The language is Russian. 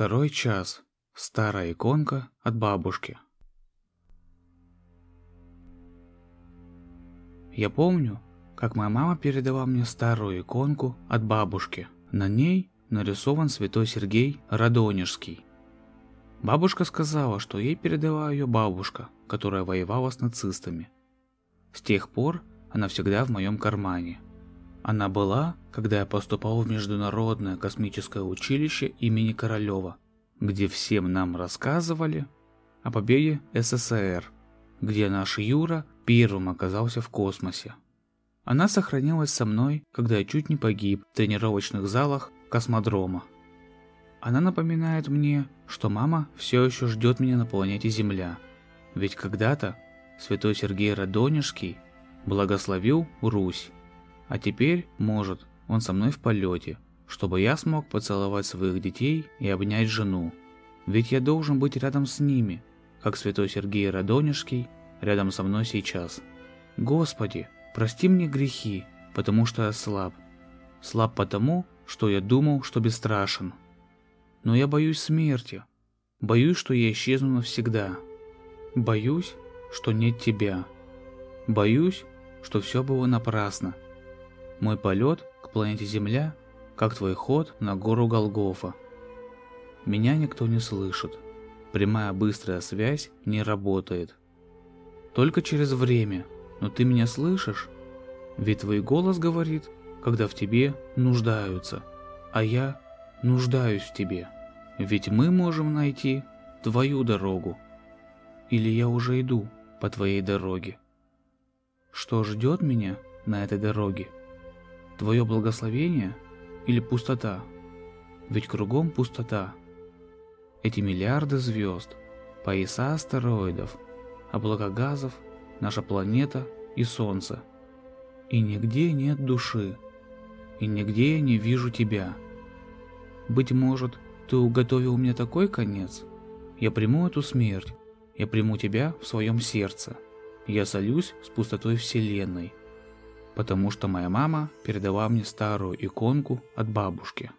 Второй час. Старая иконка от бабушки. Я помню, как моя мама передала мне старую иконку от бабушки. На ней нарисован святой Сергей Радонежский. Бабушка сказала, что ей передала ее бабушка, которая воевала с нацистами. С тех пор она всегда в моем кармане. Она была, когда я поступал в Международное космическое училище имени Королева – где всем нам рассказывали о победе СССР, где наш Юра первым оказался в космосе. Она сохранилась со мной, когда я чуть не погиб в тренировочных залах космодрома. Она напоминает мне, что мама все еще ждет меня на планете Земля, ведь когда-то святой Сергей Радонежский благословил Русь, а теперь, может, он со мной в полете – чтобы я смог поцеловать своих детей и обнять жену. Ведь я должен быть рядом с ними, как святой Сергей Радонежский рядом со мной сейчас. Господи, прости мне грехи, потому что я слаб. Слаб потому, что я думал, что бесстрашен. Но я боюсь смерти. Боюсь, что я исчезну навсегда. Боюсь, что нет тебя. Боюсь, что все было напрасно. Мой полет к планете Земля как твой ход на гору Голгофа. Меня никто не слышит. Прямая быстрая связь не работает. Только через время. Но ты меня слышишь? Ведь твой голос говорит, когда в тебе нуждаются. А я нуждаюсь в тебе. Ведь мы можем найти твою дорогу. Или я уже иду по твоей дороге. Что ждет меня на этой дороге? Твое благословение – или пустота? Ведь кругом пустота. Эти миллиарды звезд, пояса астероидов, облака газов, наша планета и Солнце. И нигде нет души, и нигде я не вижу тебя. Быть может, ты уготовил мне такой конец? Я приму эту смерть, я приму тебя в своем сердце. Я солюсь с пустотой Вселенной, потому что моя мама передала мне старую иконку от бабушки.